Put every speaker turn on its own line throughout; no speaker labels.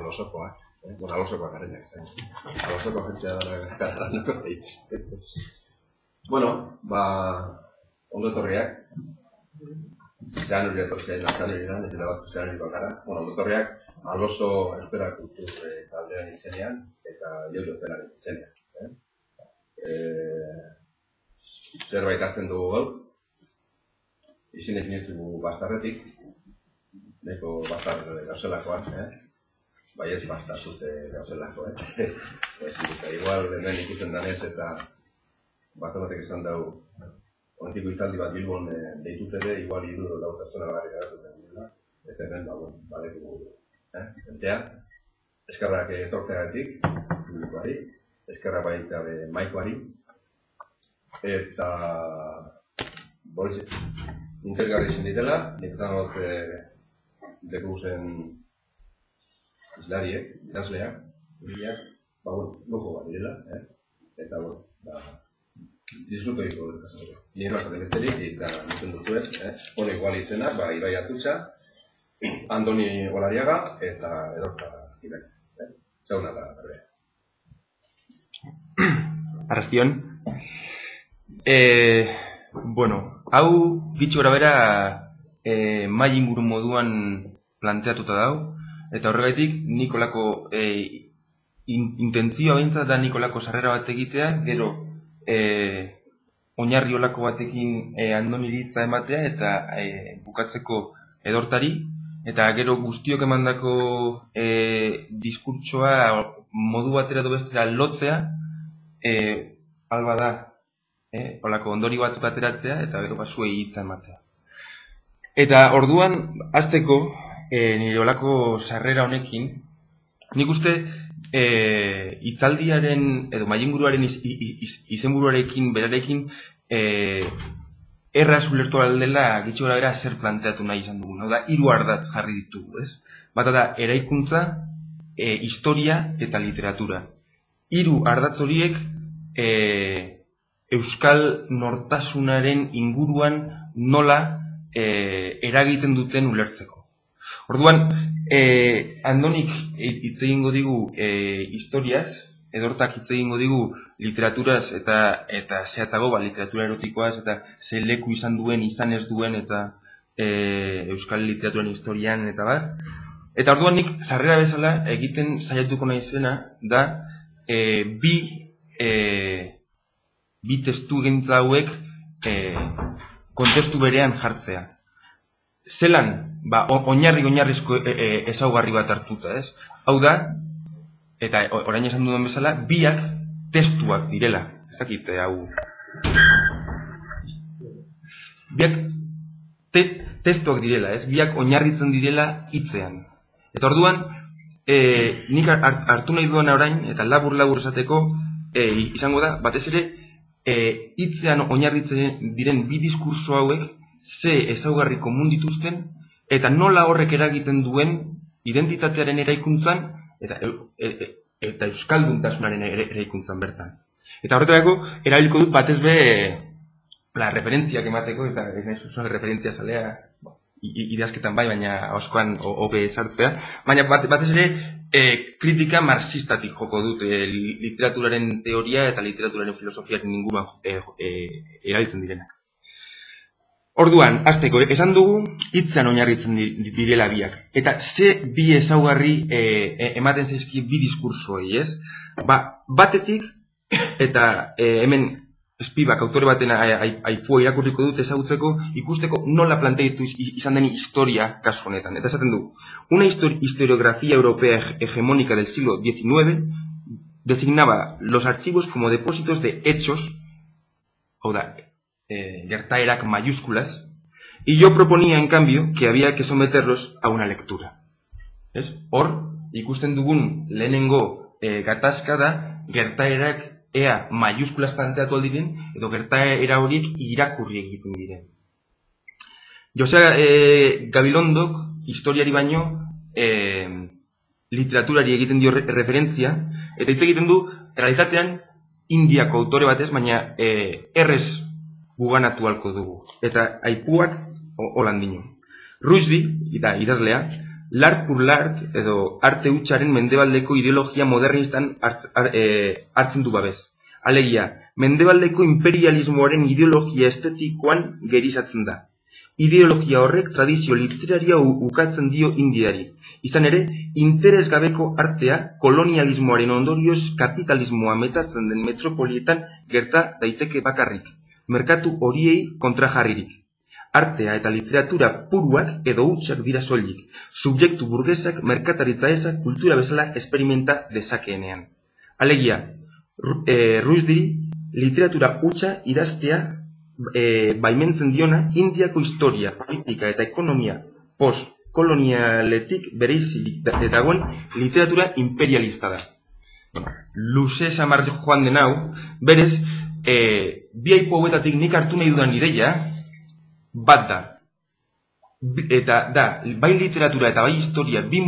alosokoa, eh? bueno, alosokoa garenak, zain. Alosokoa jentzea dara gara Bueno, ba, ondo etorriak, zean hori etortzen, zean hori da, ez da batzu zean hori bakara. Bueno, ondo etorriak, aloso espera kultur eh, taldean izenean, eta joio zelaren izenean. Eh? Eh, zerbait azten dugu gaur, izin egin bastarretik, neko bastar gauzelakoan, eh? Bai ez bastar zute gauzelako, eh? ez, eta igual hemen ikusten danez eta bat ematek esan dugu, ontiko itzaldi bat bilbon e, deitut ere, igual iru lau pertsona gara gara dira, eta hemen, ba, bueno, bale dugu, eh? Entea, eskarrak etorteagatik, publikoari, eskarra baita be maikoari, eta, bolize, interesgarri izan ditela, nik eta not, deku zen izlariek, idazleak, uriak, ba, bueno, nuko bat direla, eh? eta, bueno, ba, disfruto iko dut. Nire bat besterik, eta nuten dutuen, eh? Hone igual izena, ba, Ibai Atutxa, Andoni Olariaga, eta Edorta Ibai. Eh? Zauna da, berbea.
Arrastion. Eh, bueno, hau, bitxo bera, eh, mai inguru moduan planteatuta dau, eta horregaitik Nikolako e, in, intentzioa bintza da Nikolako sarrera bat egitea, gero e, oinarri olako batekin e, andoni ditza ematea eta e, bukatzeko edortari, eta gero guztiok emandako e, diskurtsoa modu batera edo bestera lotzea, e, alba da, e, olako ondori batzuk ateratzea, eta gero basuei hitza ematea. Eta orduan, azteko, e, nire olako sarrera honekin, nik uste e, itzaldiaren, edo maienguruaren iz, iz, izenburuarekin, berarekin, e, erraz ulertu aldela gitxo bera zer planteatu nahi izan dugu. Hau da, hiru ardatz jarri ditugu, ez? Bata da, eraikuntza, e, historia eta literatura. Hiru ardatz horiek e, euskal nortasunaren inguruan nola e, eragiten duten ulertzeko. Orduan, e, andonik hitz egingo digu e, historiaz, edortak hitz egingo digu literaturaz eta eta zehatzago ba, literatura erotikoaz eta ze leku izan duen, izan ez duen eta e, euskal literaturan historian eta bat. Eta orduan nik sarrera bezala egiten saiatuko naizena da e, bi e, bi testu hauek e, kontestu berean jartzea. Zelan ba, oinarri oinarrizko e, e, ezaugarri bat hartuta, ez? Hau da, eta orain esan duen bezala, biak testuak direla. Ez dakit, eh, hau. Biak te, testuak direla, ez? Biak oinarritzen direla hitzean. Eta orduan, e, nik hartu nahi duan orain, eta labur-labur esateko, e, izango da, batez ere, e, hitzean oinarritzen diren bi diskurso hauek, ze ezaugarri komun dituzten, eta nola horrek eragiten duen identitatearen eraikuntzan eta e, e, eta euskalduntasunaren eraikuntzan bertan. Eta horretarako erabiliko dut batez be la referentziak emateko eta ez nahi zuzuen referentzia salea ideazketan bai, baina oskoan hobe sartzea. Baina batez ere e, kritika marxistatik joko dut e, literaturaren teoria eta literaturaren filosofiaren inguruan e, e, erabiltzen direnak. Orduan, azteko, esan dugu, hitzan oinarritzen direla biak. Eta ze bi ezaugarri e, e, ematen zaizki bi diskursoi, ez? Ba, batetik, eta e, hemen espibak autore baten aipua irakurriko dut ezagutzeko, ikusteko nola planteitu izan deni historia kasu honetan. Eta esaten du, una historiografía europea hegemónica del siglo XIX designaba los archivos como depósitos de hechos, o da, eh, gertaerak mayúsculas, y yo proponía, en cambio, que había que someterlos a una lectura. Ez? Hor, ikusten dugun lehenengo e, gatazka da, gertaerak ea mayúsculas planteatu aldiren, edo gertaera horiek irakurri egiten diren. Josea e, Gabilondok, historiari baino, e, literaturari egiten dio referentzia, eta hitz egiten du, realitatean, indiako autore batez, baina e, errez guganatu halko dugu. Eta aipuak holan dino. Rusdi, eta idazlea, lart pur lart edo arte hutsaren mendebaldeko ideologia modernistan e, hartzen du babez. Alegia, mendebaldeko imperialismoaren ideologia estetikoan gerizatzen da. Ideologia horrek tradizio literaria ukatzen dio indiari. Izan ere, interesgabeko artea kolonialismoaren ondorioz kapitalismoa metatzen den metropolietan gerta daiteke bakarrik. Merkatu horiei kontrajarririk artea eta literatura puruak edo hutsak dira soilik, subjektu burgesak merkataritza ezak kultura bezala esperimenta dezakeenean. Alegia, e, Ruizdiri, literatura hutsa idaztea e, baimentzen diona Indiako historia, politika eta ekonomia post-kolonialetik bereizi dagoen literatura imperialista da. Luze samar joan den hau, berez, e, bi aipo hauetatik nik hartu nahi dudan ideia, bat da. Eta da, bai literatura eta bai historia bi,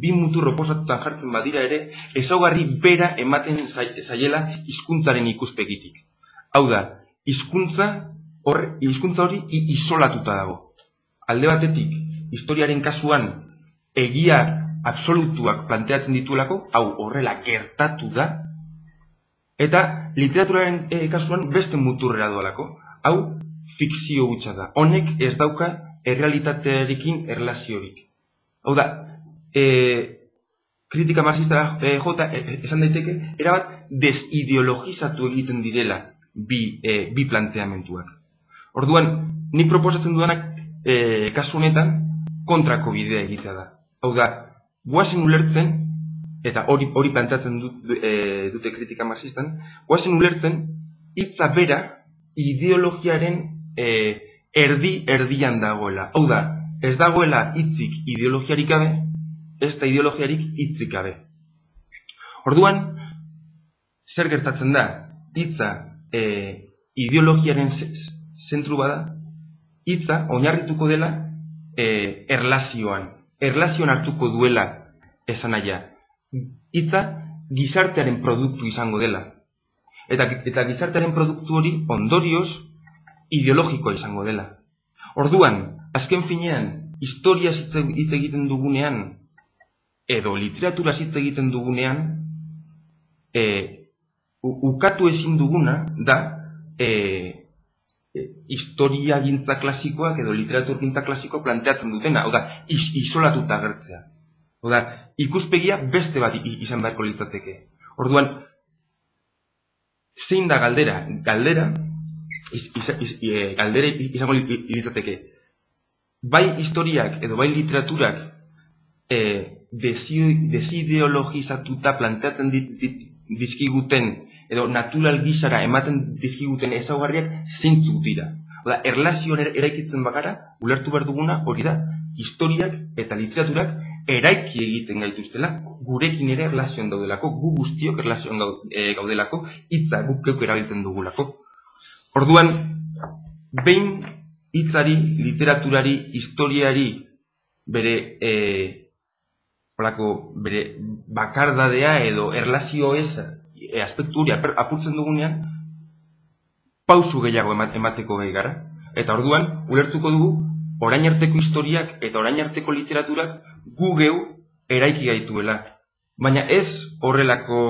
bi mutur oposatutan jartzen badira ere, ezaugarri bera ematen zaiela hizkuntzaren ikuspegitik. Hau da, hizkuntza hor, hizkuntza hori isolatuta dago. Alde batetik, historiaren kasuan egia absolutuak planteatzen dituelako, hau horrela gertatu da, eta literaturaren e, kasuan beste muturrera doalako. Hau, fikzio hutsa da. Honek ez dauka errealitatearekin erlaziorik. Hau da, e, kritika marxista e, jota e, esan daiteke, erabat desideologizatu egiten direla bi, e, bi planteamentuak. Orduan, nik proposatzen duanak e, kasu honetan kontrako bidea egitea da. Hau da, guazen ulertzen, eta hori hori planteatzen dut, e, dute kritika marxistan, guazen ulertzen hitza bera ideologiaren e, erdi erdian dagoela. Hau da, ez dagoela hitzik ideologiarik gabe, ez da ideologiarik hitzik gabe. Orduan, zer gertatzen da, hitza e, ideologiaren zentru bada, hitza oinarrituko dela e, erlazioan. Erlazioan hartuko duela esan aia. Hitza gizartearen produktu izango dela. Eta, eta gizartearen produktu hori ondorioz ideologikoa izango dela. Orduan, azken finean, historia hitz egiten dugunean, edo literatura hitz egiten dugunean, e, ukatu ezin duguna da e, e, historia gintza klasikoak edo literatur gintza klasikoak planteatzen dutena, oda, is, isolatuta agertzea. Oda, ikuspegia beste bat izan beharko litzateke. Orduan, zein da galdera? Galdera, iz, iz, iz, e, galdere izango litzateke. Bai historiak edo bai literaturak e, desideologizatuta planteatzen dit, dit, dizkiguten edo natural gizara ematen dizkiguten ezaugarriak zeintzuk dira. Oda, erlazioan eraikitzen bagara, ulertu behar duguna hori da, historiak eta literaturak eraiki egiten gaituztela, gurekin ere erlazioan daudelako, gu guztiok erlazioan e, gaudelako, hitza guk keuk erabiltzen dugulako. Orduan, behin hitzari, literaturari, historiari bere e, olako, bere bakardadea edo erlazio ez e, aspektu hori apurtzen dugunean pausu gehiago emateko gehi gara. Eta orduan, ulertuko dugu, orain arteko historiak eta orain arteko literaturak gu geu eraiki gaituela. Baina ez horrelako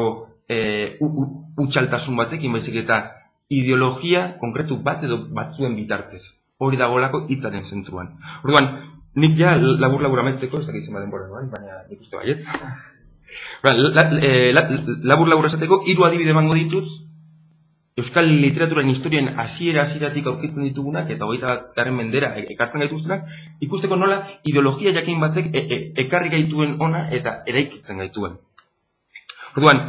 e, utxaltasun batekin baizik eta ideologia konkretu bat edo batzuen bitartez. Hori dagolako hitzaren zentruan. Orduan, nik ja labur labur ametzeko, ez dakit zema denbora baina nik uste baiet. Ba, la, eh, la, labur labur esateko, hiru adibide mango ditut, Euskal literaturan historien hasiera hasieratik aurkitzen ditugunak eta hogeita garen mendera e, ekartzen gaituztenak, ikusteko nola ideologia jakin batzek e, e, ekarri gaituen ona eta eraikitzen gaituen. Orduan,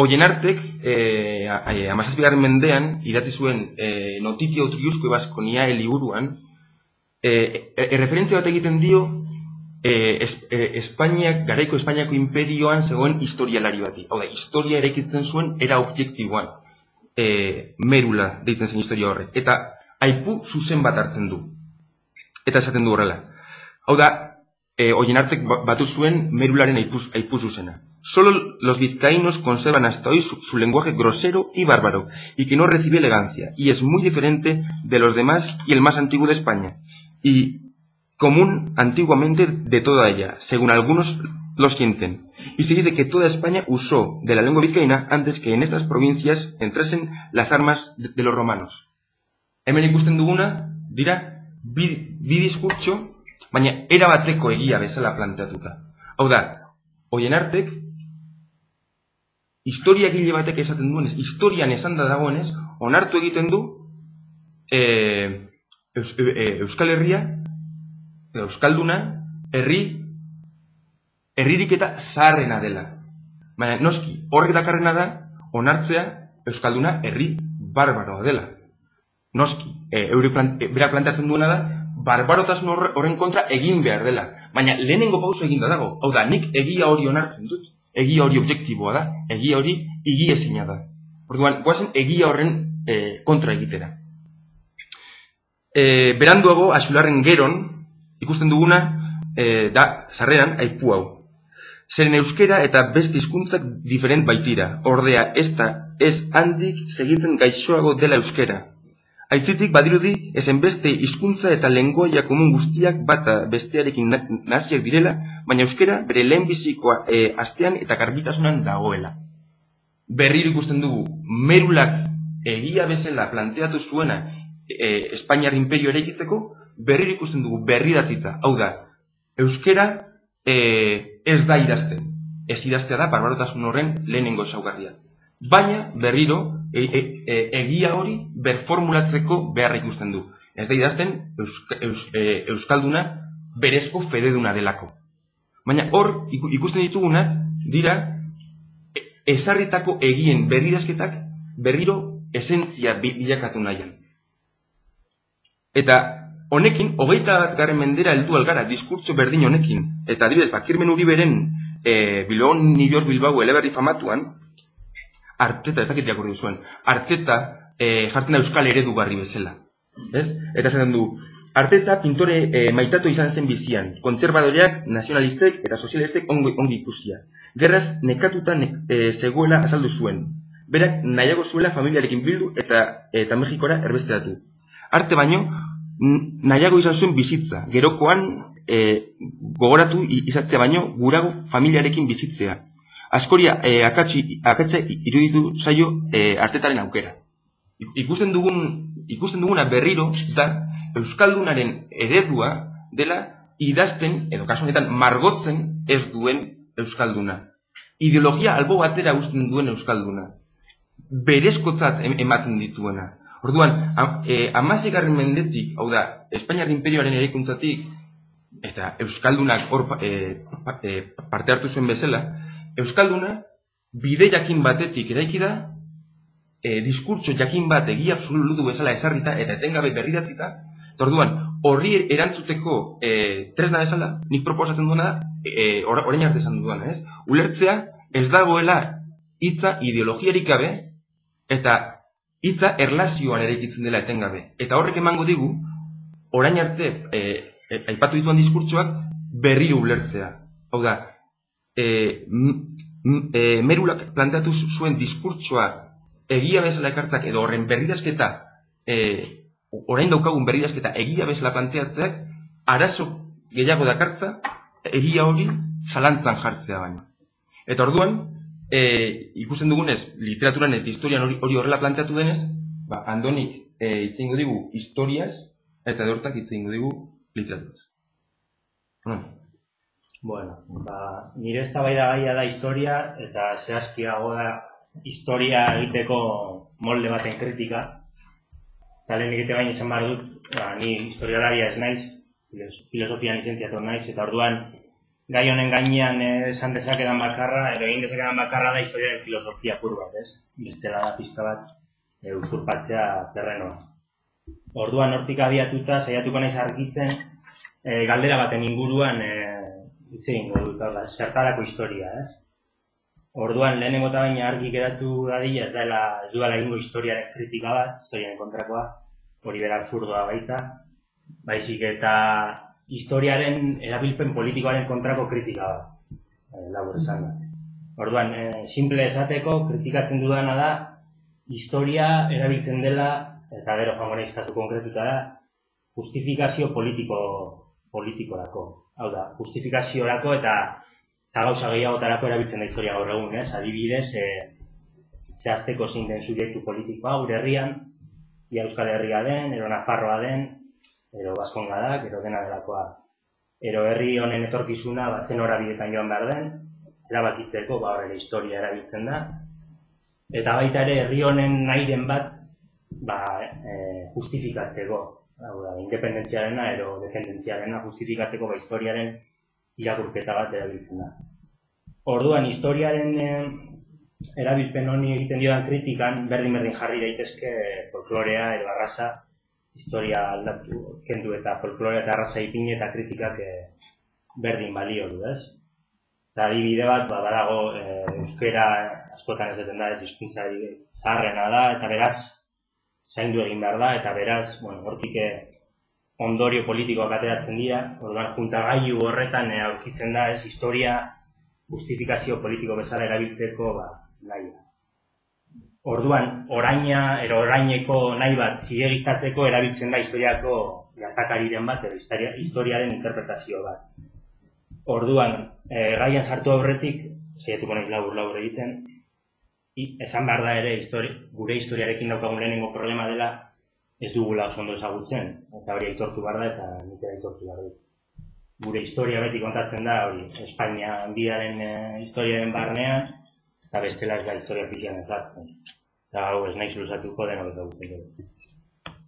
Oien artek, eh, amazazpigarren mendean, idatzi zuen eh, notizio triusko ebasko nia eliburuan, eh, e, referentzia bat egiten dio, eh, es, eh, Espainiak, garaiko Espainiako imperioan zegoen historialari bati. Hau da, historia erekitzen zuen era objektiboan. Eh, merula deitzen zen historia horrek. Eta aipu zuzen bat hartzen du. Eta esaten du horrela. Hau da, eh, oien artek ba-, batu zuen merularen aipu, aipu zuzena. Solo los vizcaínos conservan hasta hoy su, su, lenguaje grosero y bárbaro, y que no recibe elegancia, y es muy diferente de los demás y el más antiguo de España. Y común antiguamente de toda ella, según algunos lo sienten. Y se dice que toda España usó de la lengua vizcaína antes que en estas provincias entrasen las armas de, de los romanos. Hemen ikusten duguna, dira, bi, bi diskurtso, baina erabateko egia bezala planteatuta. Hau da, hoien artek, historia gile batek esaten duenez, historian esan da dagoenez, onartu egiten du e, Eus, e, Euskal Herria, Euskalduna, herri, herririk eta zaharrena dela. Baina, noski, horrek dakarrena da, onartzea Euskalduna herri barbaroa dela. Noski, e, eure plan, e, bera planteatzen duena da, barbarotasun horre- horren kontra egin behar dela. Baina, lehenengo pauso eginda dago. Hau da, nik egia hori onartzen dut. Egia hori objektiboa da. Egia hori igiezina da. Orduan, guazen egia horren e, kontra egitera. E, beranduago, azularren geron, ikusten duguna, e, da, sarreran, aipu hau. Zeren euskera eta beste hizkuntzak diferent baitira. Ordea, ez da, ez handik segitzen gaixoago dela euskera. Aitzitik badirudi, ezen beste hizkuntza eta lengoia komun guztiak bata bestearekin na- naziak direla, baina euskera bere lehenbizikoa e, astean eta garbitasunan dagoela. Berriro ikusten dugu, merulak egia bezala planteatu zuena e, Espainiar imperio eraikitzeko, berriro ikusten dugu berri datzita. Hau da, euskera e, ez da idazten. Ez idaztea da barbarotasun horren lehenengo ezaugarria. Baina berriro e, e, e, egia hori berformulatzeko beharra ikusten du. Ez da idazten euska, eus, e, euskalduna berezko fededuna delako. Baina hor iku- ikusten dituguna dira e- ezarritako egien berridazketak berriro esentzia bi- bilakatu nahian. Eta honekin, hogeita garren mendera heldu algara diskurtso berdin honekin. Eta adibidez, bakirmen uriberen e, Bilbao, New York, Bilbao, eleberri famatuan, arteta, ez dakit jakurri zuen, arteta e, jartzen da euskal eredugarri bezala. Ez? Eta esaten du, arteta pintore e, maitatu izan zen bizian, kontserbadoreak, nazionalistek eta sozialistek ongi, ongi ikusia. Gerraz nekatuta ne, e, zegoela azaldu zuen. Berak nahiago zuela familiarekin bildu eta eta Mexikora erbesteatu. Arte baino, nahiago izan zuen bizitza. Gerokoan e, gogoratu izatea baino gurago familiarekin bizitzea. Askoria e, akatsi, akatsa iruditu zaio e, artetaren aukera. Ik- Ikusten dugun ikusten duguna berriro da euskaldunaren eredua dela idazten edo kasu honetan margotzen ez duen euskalduna. Ideologia albo batera uzten duen euskalduna. Berezkotzat em- ematen dituena. Orduan, am, e, mendetik, hau da, Espainiar imperioaren eraikuntzatik, eta Euskaldunak hor e, e, parte hartu zuen bezala, Euskalduna bide jakin batetik eraiki da, e, diskurtso jakin bat egia absolutu bezala esarrita eta etengabe berridatzita, eta orduan, horri erantzuteko e, tresna bezala, nik proposatzen duena e, or- orain arte esan duena, ez? Ulertzea ez dagoela hitza ideologiarik gabe eta hitza erlazioan eraikitzen dela etengabe. Eta horrek emango digu, orain arte e, e, aipatu dituan diskurtsoak berriro ulertzea. Hau da, e, m, e, merulak planteatu zuen diskurtsoa egia bezala ekartzak edo horren berridazketa e, orain daukagun berridazketa egia bezala planteatzeak arazo gehiago dakartza egia hori zalantzan jartzea baino. Eta orduan, e, ikusten dugunez, literaturan eta historian hori, horrela planteatu denez, ba, andonik e, itzingo digu historiaz, eta dortak itzingo digu literaturaz. Bueno,
Bueno, ba, nire eztabaida gaia da historia eta zehazkiago da historia egiteko molde baten kritika. Eta lehen egite baina izan behar dut, ba, ni historialaria ez naiz, filos- filosofian lizentziatu naiz, eta orduan gai honen gainean eh, esan dezakedan bakarra, edo egin dezakedan bakarra da historiaren filosofia pur bat, ez? Bestela da pizka bat e, usurpatzea terrenoa. Orduan hortik abiatuta saiatuko naiz argitzen e, galdera baten inguruan e, hitz egingo dut, hau da, zertarako historia, ez? Orduan lehenengo eta baina argi geratu dadila ez dela ez duela egingo historiaren kritika bat, historiaren kontrakoa, hori bera absurdoa baita, baizik eta historiaren erabilpen politikoaren kontrako kritika bat, e, labur esan da. Orduan, e, simple esateko, kritikatzen dudana da, historia erabiltzen dela, eta gero joango naiz kasu konkretutara, justifikazio politiko politikorako. Hau da, justifikaziorako eta eta gauza gehiagotarako erabiltzen da historia gaur egun, ez? Adibidez, e, zehazteko zein den subjektu politikoa, gure herrian, ia Euskal Herria den, ero Nafarroa den, ero Baskonga da, ero dena delakoa. Ero herri honen etorkizuna, bat zen horabidetan joan behar den, erabakitzeko, ba horre historia erabiltzen da. Eta baita ere, herri honen nahi den bat, ba, e, justifikatzeko, hau da, independentziarena, ero defendentziarena, justifikatzeko ba, historiaren irakurketa bat erabiltzen da. Orduan, historiaren eh, erabilpen honi egiten dioan kritikan, berdin berdin jarri daitezke folklorea edo arrasa, historia aldatu, kendu eta folklorea eta arrasa ipine eta kritikak eh, berdin balio du, ez? Eta adibide bat, ba, badago e, euskera askotan esaten da, ez hizkuntza zaharrena da, eta beraz, zaindu egin behar da, eta beraz, bueno, hortik ondorio politikoak ateratzen dira, orduan juntagailu horretan e, aurkitzen da, ez, historia justifikazio politiko bezala erabiltzeko, ba, nahi Orduan, oraina, ero oraineko nahi bat zilegistatzeko erabiltzen da historiako gertakariren bat, edo historia, historiaren interpretazio bat. Orduan, e, gaian sartu aurretik, zeiatuko naiz labur labur egiten, i, esan behar da ere histori, gure historiarekin daukagun lehenengo problema dela ez dugula oso ondo ezagutzen, eta hori aitortu behar da, eta nik aitortu behar dut. Gure historia beti kontatzen da, hori, Espainia handiaren e, historiaren barnean, eta bestela ez da historia ofizian ez Eta hau ez nahi zuluzatuko dena eta guztien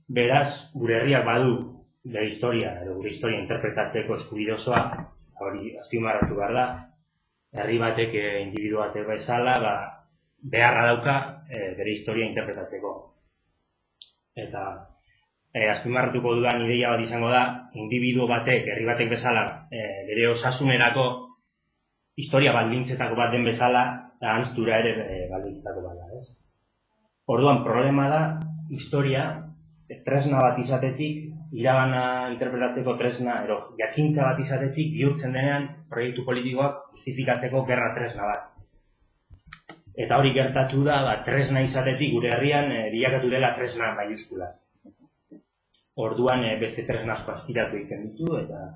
Beraz, gure herriak badu, gure historia, edo gure historia interpretatzeko eskubidozoa, hori azpimarratu behar da, herri batek e, individu batek bezala, ba, beharra dauka e, bere historia interpretatzeko. Eta e, azpimarratuko dudan ideia bat izango da, individuo batek, herri batek bezala, e, bere osasunerako historia baldintzetako bat den bezala, eta anztura ere e, baldintzetako bat da, ez? Orduan, problema da, historia, tresna bat izatetik, irabana interpretatzeko tresna, ero, jakintza bat izatetik, bihurtzen denean, proiektu politikoak justifikatzeko gerra tresna bat. Eta hori gertatu da, ba, tresna izatetik gure herrian e, bilakatu dela tresna maiuskulaz. Orduan e, beste tresna asko aspiratu egiten ditu eta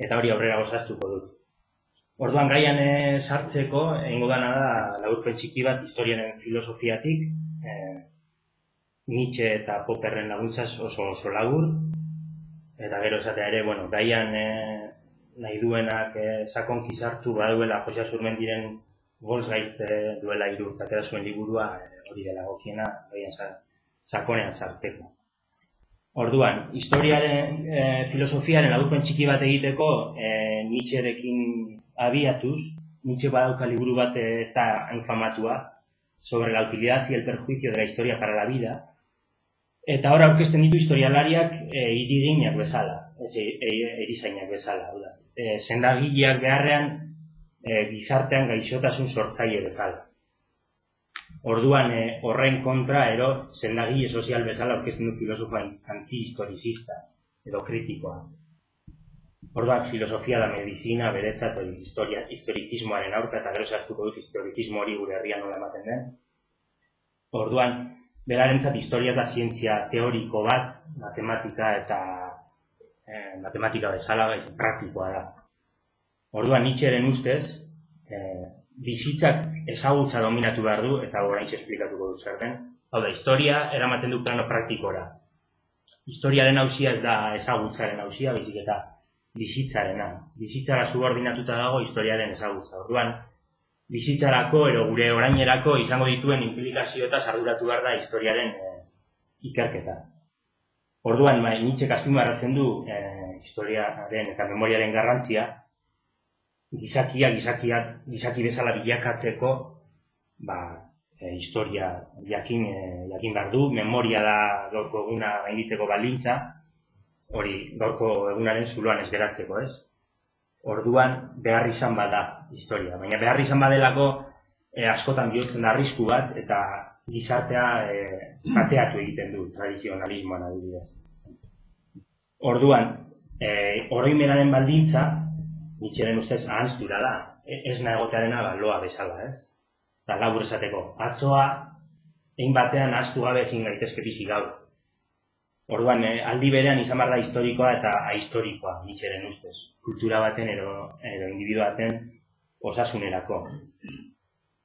eta hori aurrera gozaztuko dut. Orduan gaian e, sartzeko, egingo dana da laurpen txiki bat historiaren filosofiatik, e, Nietzsche eta Popperren laguntzaz oso oso lagur, eta gero esatea ere, bueno, gaian e, nahi duenak e, sakonki sartu baduela Josia Surmendiren goz gaizte duela iru eta zuen liburua eh, hori dela gokiena gaian sakonean sarteko. Orduan, historiaren e, filosofiaren adupen txiki bat egiteko e, Nietzscherekin abiatuz, Nietzsche badauka liburu bat ez da infamatua sobre la utilidad y el perjuicio de la historia para la vida eta hor aurkezten ditu historialariak e, iriginak bezala, ez e, e, erizainak bezala. E, sendagileak beharrean e, gizartean gaixotasun sortzaile bezala. Orduan e, horren kontra ero sendagile sozial bezala aurkezten du filosofo antihistoricista edo kritikoa. Orduan filosofia da medizina beretzat edo historia historikismoaren aurka eta gero zehaztuko dut historikismo hori gure herrian nola ematen den. Orduan berarentzat historia da zientzia teoriko bat, matematika eta eh, matematika bezala gaiz praktikoa da. Orduan Nietzscheren ustez, eh, bizitzak ezagutza dominatu behar du, eta orain esplikatuko du zer den. Hau da, historia eramaten du plano praktikora. Historiaren hausia ez da ezagutzaren hausia, bizik eta bizitzarena. Bizitzara subordinatuta dago historiaren ezagutza. Orduan, bizitzarako ero gure orainerako izango dituen implikazio eta sarduratu behar da historiaren eh, ikerketa. Orduan, bai, Nietzsche kaspimarratzen du eh, historiaren eta memoriaren garrantzia, gizakia, gizakia, gizaki bezala bilakatzeko, ba, e, historia jakin, e, jakin behar du, memoria da gaurko eguna gainditzeko balintza, hori gaurko egunaren zuloan ez geratzeko, ez? Orduan behar izan bada historia, baina behar izan badelako e, askotan bihurtzen da arrisku bat eta gizartea e, bateatu egiten du tradizionalismoan adibidez. Orduan, e, oroimenaren baldintza Nietzscheren ustez ahantztura da, e, ez nahi egotearena ba, bezala, ez? Eta labur esateko, atzoa, egin batean ahaztu gabe ezin gaitezke bizi gaur. Orduan, eh, aldi berean izan behar da historikoa eta ahistorikoa, nitxeren ustez. Kultura baten edo, edo individu baten osasunerako.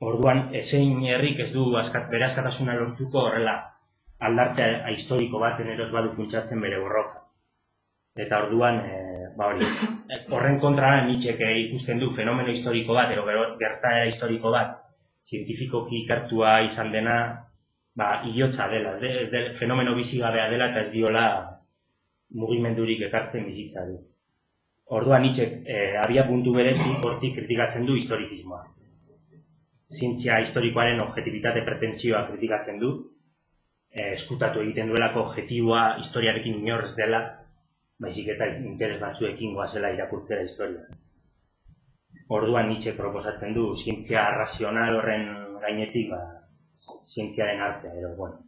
Orduan, ezein herrik ez du askat, bere askatasuna lortuko horrela aldarte historiko baten eroz badu funtsatzen bere borroka. Eta orduan, e, ba hori, horren kontra nitxek ikusten du fenomeno historiko bat, edo gertaera historiko bat, zientifikoki ikartua izan dena, ba, iotza dela, de, de, fenomeno bizigabea dela eta ez diola mugimendurik ekartzen bizitzari. Orduan nitxek e, abia puntu berezi hortik kritikatzen du historikismoa. Zientzia historikoaren objetibitate pretentsioa kritikatzen du, e, eskutatu egiten duelako objetiboa historiarekin inorrez dela, baizik eta interes batzuekin goazela irakurtzera historia. Orduan Nietzsche proposatzen du zientzia razional horren gainetik, ba, zientziaren artea, edo, bueno.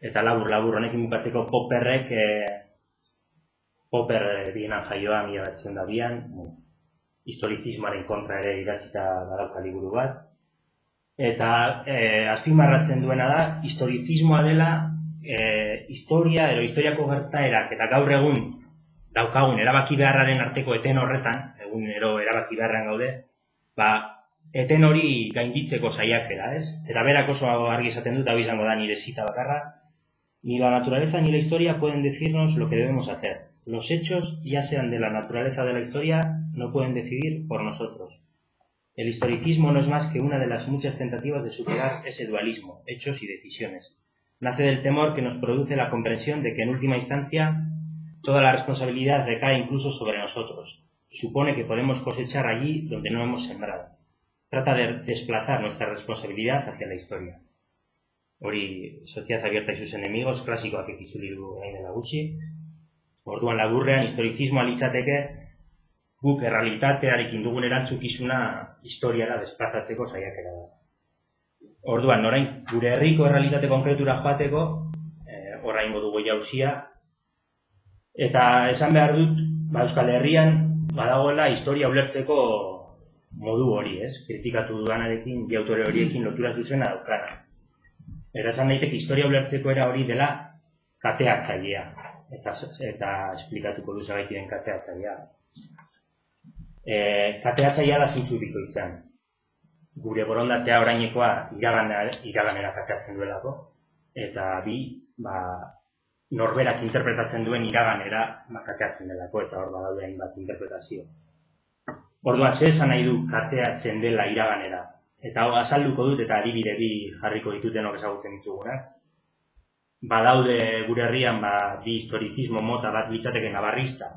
Eta labur, labur, honekin bukatzeko Popperrek, e, Popper dienan jaioa mila batzen da bian, historizismoaren kontra ere idatzita badauka liburu bat. Eta e, azpimarratzen duena da, historizismoa dela e, historia edo historiako gertaerak eta gaur egun daukagun erabaki beharraren arteko eten horretan, egun ero erabaki beharran gaude, ba, eten hori gainditzeko ez? Ni la naturaleza ni la historia pueden decirnos lo que debemos hacer. Los hechos, ya sean de la naturaleza de la historia, no pueden decidir por nosotros. El historicismo no es más que una de las muchas tentativas de superar ese dualismo, hechos y decisiones nace del temor que nos produce la comprensión de que en última instancia toda la responsabilidad recae incluso sobre nosotros. Supone que podemos cosechar allí donde no hemos sembrado. Trata de desplazar nuestra responsabilidad hacia la historia. Hori, Sociedad Abierta y sus enemigos, klasikoak ekizulidu du gain dela gutxi. Orduan laburrean, historizismoa litzateke, guk errealitatearekin dugun erantzukizuna historiara desplazatzeko saiakera da. Orduan, orain gure herriko errealitate konkretura joateko, eh, oraingo dugu jausia eta esan behar dut, ba Euskal Herrian badagoela historia ulertzeko modu hori, ez? Kritikatu dudanarekin, bi autore horiekin lotura zuzena daukana. Eta esan daiteke historia ulertzeko era hori dela kateatzailea. Eta, eta esplikatuko du zagaitiren kateatzailea. E, kateatzailea da zintzu izan gure borondatea orainekoa iraganera, iraganera katatzen duelako, eta bi, ba, norberak interpretatzen duen iraganera makateatzen delako, eta hor badaude hainbat interpretazio. Orduan, ze esan nahi du kateatzen dela iraganera. Eta hau azalduko dut eta adibide bi jarriko dituten hor ezagutzen ditugunak. Badaude gure herrian ba, bi historizismo mota bat litzateke nabarrista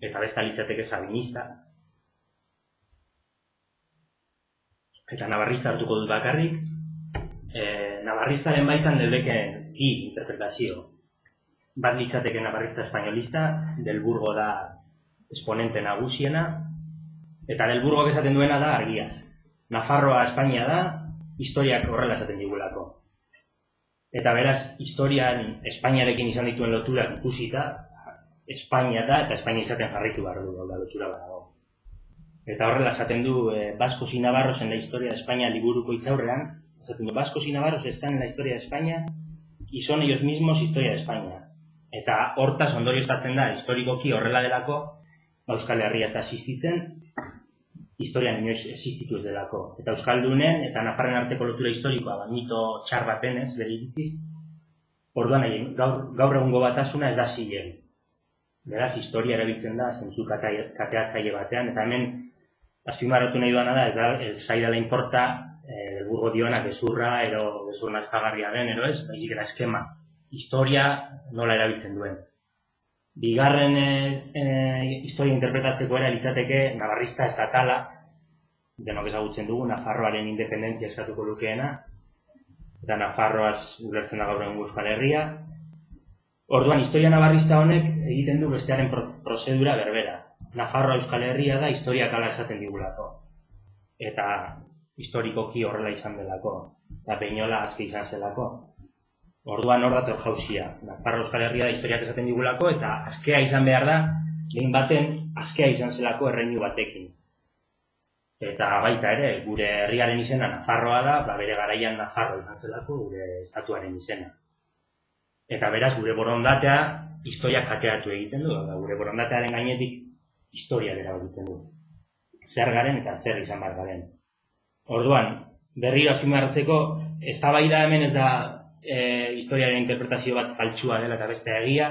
eta besta litzateke sabinista, eta nabarrista hartuko dut bakarrik, e, nabarristaren baitan delbeke i interpretazio. Bat litzateke nabarrista espainolista, del burgo da esponente nagusiena, eta del burgo esaten duena da argia. Nafarroa Espainia da, historiak horrela esaten digulako. Eta beraz, historian Espainiarekin izan dituen lotura ikusita, Espainia da, eta Espainia izaten jarritu behar du, da lotura badago. Eta horrela esaten du eh, Vascos y Navarros en la historia de España liburuko itzaurrean, esaten du Vascos y Navarros están en la historia de España y son ellos mismos historia de España. Eta hortaz ondorio estatzen da historikoki horrela delako, Euskal Herria ez da existitzen, historian inoiz existitu ez delako. Eta Euskaldunen eta Nafarren arteko lotura historikoa, ba, mito txar baten ez, bere orduan egin, gaur, gaur egungo batasuna ez da zilen. Beraz, historia erabiltzen da, zentzu kateatzaile batean, eta hemen azpimarratu nahi duana da, ez da, ez zaidala inporta, eh, burgo dionak ezurra, ero ezurna ezpagarria den, ero ez, baizik era eskema, historia nola erabiltzen duen. Bigarren eh, historia interpretatzeko era litzateke navarrista estatala, denok ezagutzen dugu, Nafarroaren independentzia eskatuko lukeena, eta Nafarroaz ulertzen da gaur egun Euskal Herria. Orduan, historia navarrista honek egiten du bestearen prozedura berbera. Nafarroa Euskal Herria da historia kala esaten digulako. Eta historikoki horrela izan delako. Eta peinola azke izan zelako. Orduan hor dator jausia. Nafarroa Euskal Herria da historiak esaten digulako eta azkea izan behar da, lehen baten azkea izan zelako erreinu batekin. Eta baita ere, gure herriaren izena Nafarroa da, ba bere garaian Nafarro izan zelako gure estatuaren izena. Eta beraz, gure borondatea, historia kateatu egiten du, da, gure borondatearen gainetik, historia dira du. Zer garen eta zer izan bar garen. Orduan, berriro azpimarratzeko, ez da hemen ez da e, historiaren interpretazio bat faltsua dela eta beste egia,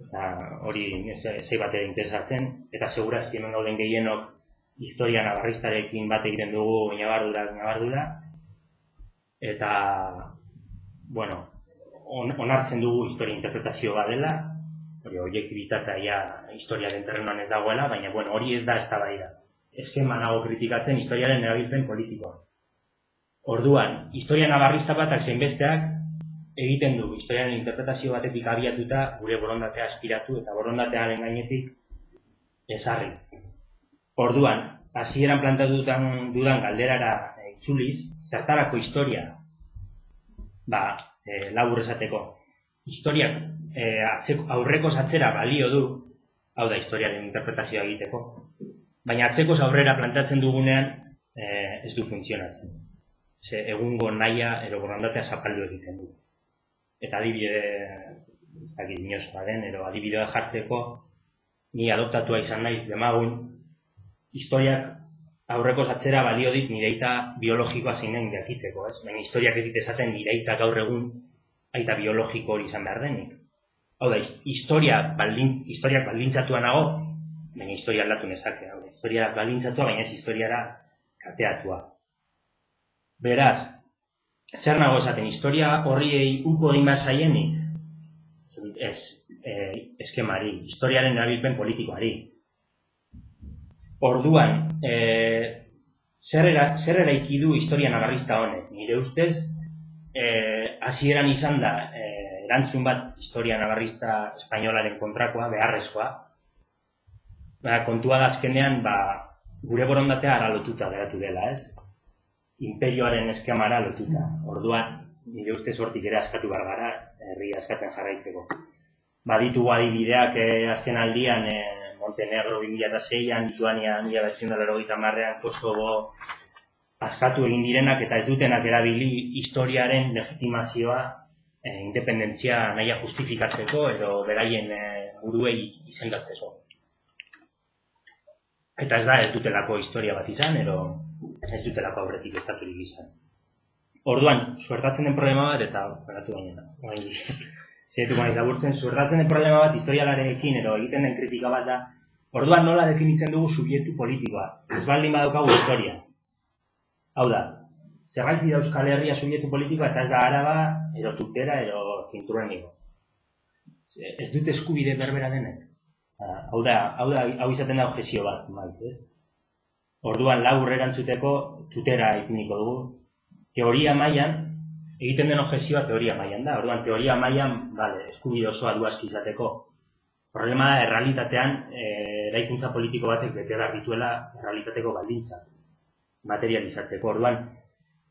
eta hori zei bat ere interesatzen, eta segurazki hemen gauden gehienok historia nabarristarekin bat egiten dugu nabardura, nabardura, eta, bueno, on, onartzen dugu historia interpretazio bat dela, hori objektibitatea ja historiaren terrenoan ez dagoela, baina bueno, hori ez da ez da bai da. Eskema kritikatzen historiaren erabilpen politikoa. Orduan, historia nabarrista bat zein besteak egiten du historiaren interpretazio batetik abiatuta gure borondatea aspiratu eta borondatearen gainetik ezarri. Orduan, hasieran plantatutan dudan galderara itzuliz, zertarako historia ba, e, labur esateko. Historiak e, atzeko, aurreko atzera balio du, hau da historiaren interpretazioa egiteko, baina atzeko aurrera plantatzen dugunean e, ez du funtzionatzen. Ze egungo naia ero borondatea zapaldu egiten du. Eta adibide, ez dakit inoz den, ero adibidea jartzeko, ni adoptatua izan naiz demagun, historiak aurreko atzera balio dit nireita biologikoa zeinen jakiteko, ez? Baina historiak ez esaten nireita gaur egun aita biologiko hori izan behar denik. Hau da, historia baldin, historiak baldintzatua nago, baina historia aldatu nezake. Hau da, historia baldintzatua, baina ez historiara kateatua. Beraz, zer nago esaten, historia horri uko egin behar zaienik? Ez, eh, eskemari, historiaren erabilpen politikoari. Orduan, e, zer, era, zer du historia nagarrista honek? Nire ustez, e, hasieran izan da, e, erantzun bat historia nagarrista espainolaren kontrakoa, beharrezkoa. Ba, kontua da azkenean, ba, gure borondatea ara lotuta geratu dela, ez? Imperioaren eskemara lotuta. Orduan, nire ustez hortik ere askatu gara, herri askatzen jarraitzeko. Baditu adibideak eh, azken aldian, eh, Montenegro 2006an, Lituania 1980an, Kosovo askatu egin direnak eta ez dutenak erabili historiaren legitimazioa e, independentzia nahia justifikatzeko edo beraien e, buruei izendatzeko. Eta ez da ez dutelako historia bat izan, edo ez dutelako aurretik estaturik izan. Orduan, suertatzen den problema bat, eta beratu baina, Zietu maiz laburtzen, zuertatzen den problema bat historialarekin edo egiten den kritika bat da, orduan nola definitzen dugu subietu politikoa. Ez baldin badaukagu historia. Hau da, zergaiti da Euskal Herria subietu politikoa eta ez da araba, edo tutera, edo zinturen nigo. Ez dut eskubide berbera denek. Hau da, hau da, hau izaten da objesio bat, maiz, ez? Orduan labur erantzuteko tutera ikuniko dugu. Teoria mailan, egiten den objesioa teoria mailan da. Orduan teoria mailan, vale, eskubide osoa du aski izateko. Problema da errealitatean eh eraikuntza politiko batek bete behar dituela errealitateko baldintza materializatzeko. Orduan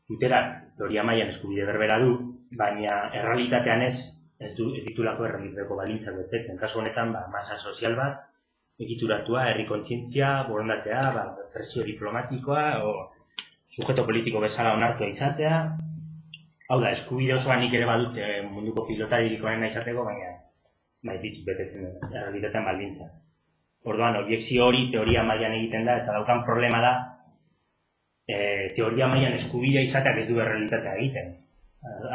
tutera teoria mailan eskubide berbera du, baina errealitatean ez ez du ez ditulako errealitateko baldintzak betetzen. Kasu honetan, ba, masa sozial bat egituratua, herri kontzientzia, borondatea, ba, presio diplomatikoa o sujeto politiko bezala onartua izatea, Hau da, eskubide osoa nik ere badut eh, munduko pilotaririk onena izateko, baina maiz ditut betetzen errealitatean baldintza. Orduan, obiekzio hori teoria mailan egiten da, eta daukan problema da, e, teoria mailan eskubidea izateak ez du errealitatea egiten.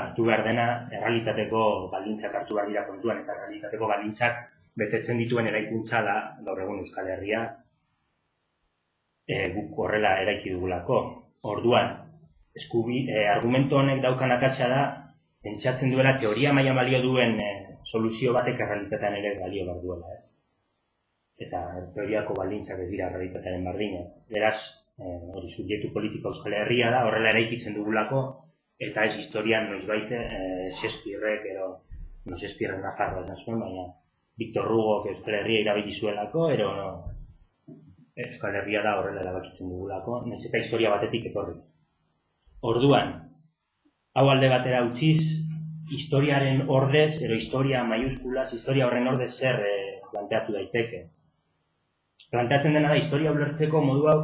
Artu behar dena, errealitateko baldintzak hartu behar dira kontuan, eta errealitateko baldintzak betetzen dituen eraikuntza da, gaur egun Euskal Herria, e, guk horrela eraiki dugulako. Orduan, eskubi, e, argumento honek daukan akatsa da, pentsatzen duela teoria maila balio duen e, soluzio batek errealitatean ere balio bar duela, ez? Eta teoriako baldintzak ez dira errealitatearen bardina. Beraz, e, hori subjektu politiko euskal herria da, horrela eraikitzen dugulako, eta ez historian noiz baite, e, Shakespeare edo, no Shakespeare nafarroa esan zuen, baina Victor Hugo euskal herria irabili zuelako, ero no, euskal herria da horrela erabakitzen dugulako, nez eta historia batetik etorri. Orduan, hau alde batera utziz, historiaren ordez, ero historia maiuskulas, historia horren ordez zer e, planteatu daiteke. Planteatzen dena da, historia ulertzeko modu hau,